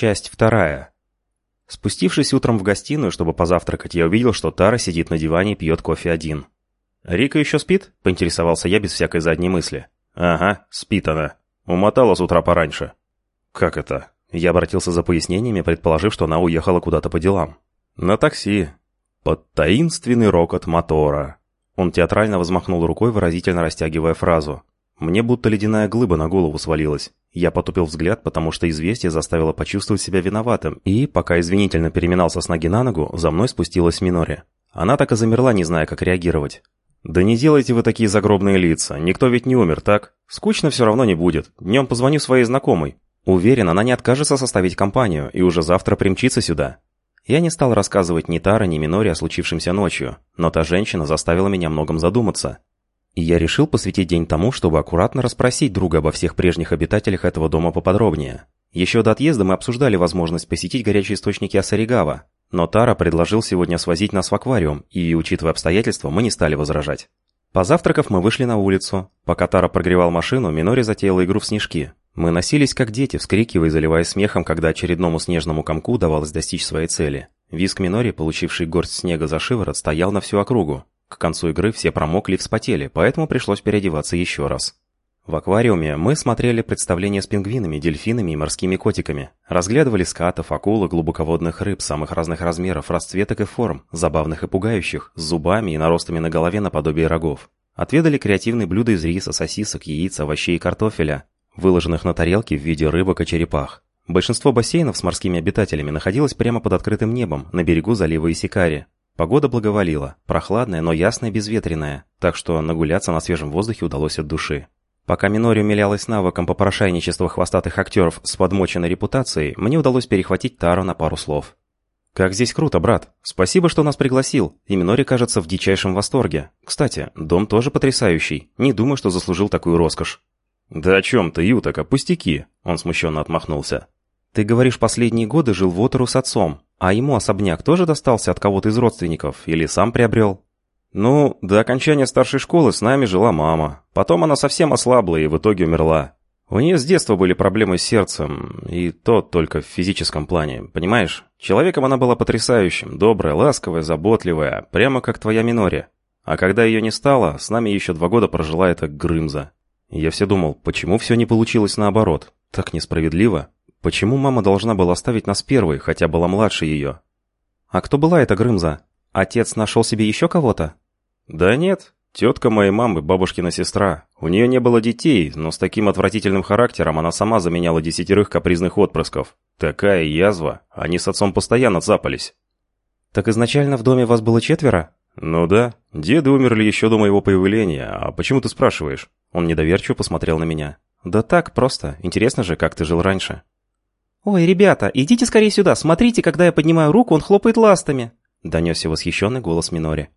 Часть вторая. Спустившись утром в гостиную, чтобы позавтракать, я увидел, что Тара сидит на диване и пьет кофе один. «Рика еще спит?» – поинтересовался я без всякой задней мысли. «Ага, спит она. Умотала с утра пораньше». «Как это?» Я обратился за пояснениями, предположив, что она уехала куда-то по делам. «На такси. Под таинственный рокот мотора». Он театрально взмахнул рукой, выразительно растягивая фразу. Мне будто ледяная глыба на голову свалилась. Я потупил взгляд, потому что известие заставило почувствовать себя виноватым, и, пока извинительно переминался с ноги на ногу, за мной спустилась Минори. Она так и замерла, не зная, как реагировать. «Да не делайте вы такие загробные лица, никто ведь не умер, так? Скучно все равно не будет. Днем позвоню своей знакомой. Уверен, она не откажется составить компанию и уже завтра примчится сюда». Я не стал рассказывать ни Тара, ни Минори о случившемся ночью, но та женщина заставила меня многом задуматься. И я решил посвятить день тому, чтобы аккуратно расспросить друга обо всех прежних обитателях этого дома поподробнее. Еще до отъезда мы обсуждали возможность посетить горячие источники Асаригава, но Тара предложил сегодня свозить нас в аквариум, и, учитывая обстоятельства, мы не стали возражать. Позавтракав, мы вышли на улицу. Пока Тара прогревал машину, Минори затеяла игру в снежки. Мы носились как дети, вскрикивая и заливаясь смехом, когда очередному снежному комку удавалось достичь своей цели. Виск Минори, получивший горсть снега за шиворот, стоял на всю округу. К концу игры все промокли и вспотели, поэтому пришлось переодеваться еще раз. В аквариуме мы смотрели представления с пингвинами, дельфинами и морскими котиками. Разглядывали скатов, акул и глубоководных рыб самых разных размеров, расцветок и форм, забавных и пугающих, с зубами и наростами на голове наподобие рогов. Отведали креативные блюда из риса, сосисок, яиц, овощей и картофеля, выложенных на тарелке в виде рыбок и черепах. Большинство бассейнов с морскими обитателями находилось прямо под открытым небом, на берегу залива Исикари. Погода благоволила, прохладная, но ясная, безветренная, так что нагуляться на свежем воздухе удалось от души. Пока Минори умилялась навыком попрошайничества хвостатых актеров с подмоченной репутацией, мне удалось перехватить Тару на пару слов. «Как здесь круто, брат! Спасибо, что нас пригласил!» И Минори кажется в дичайшем восторге. Кстати, дом тоже потрясающий. Не думаю, что заслужил такую роскошь. «Да о чем ты, Ютака, пустяки!» Он смущенно отмахнулся. «Ты говоришь, последние годы жил в Отеру с отцом. А ему особняк тоже достался от кого-то из родственников или сам приобрел? Ну, до окончания старшей школы с нами жила мама. Потом она совсем ослабла и в итоге умерла. У нее с детства были проблемы с сердцем, и то только в физическом плане, понимаешь? Человеком она была потрясающим, добрая, ласковая, заботливая, прямо как твоя Минори. А когда ее не стало, с нами еще два года прожила эта Грымза. я все думал, почему все не получилось наоборот? Так несправедливо. Почему мама должна была оставить нас первой, хотя была младше ее? А кто была эта Грымза? Отец нашел себе еще кого-то? Да нет, тетка моей мамы, бабушкина сестра. У нее не было детей, но с таким отвратительным характером она сама заменяла десятерых капризных отпрысков. Такая язва, они с отцом постоянно цапались. Так изначально в доме вас было четверо? Ну да, деды умерли еще до моего появления, а почему ты спрашиваешь? Он недоверчиво посмотрел на меня. Да так, просто. Интересно же, как ты жил раньше. «Ой, ребята, идите скорее сюда, смотрите, когда я поднимаю руку, он хлопает ластами!» Донесся восхищенный голос Минори.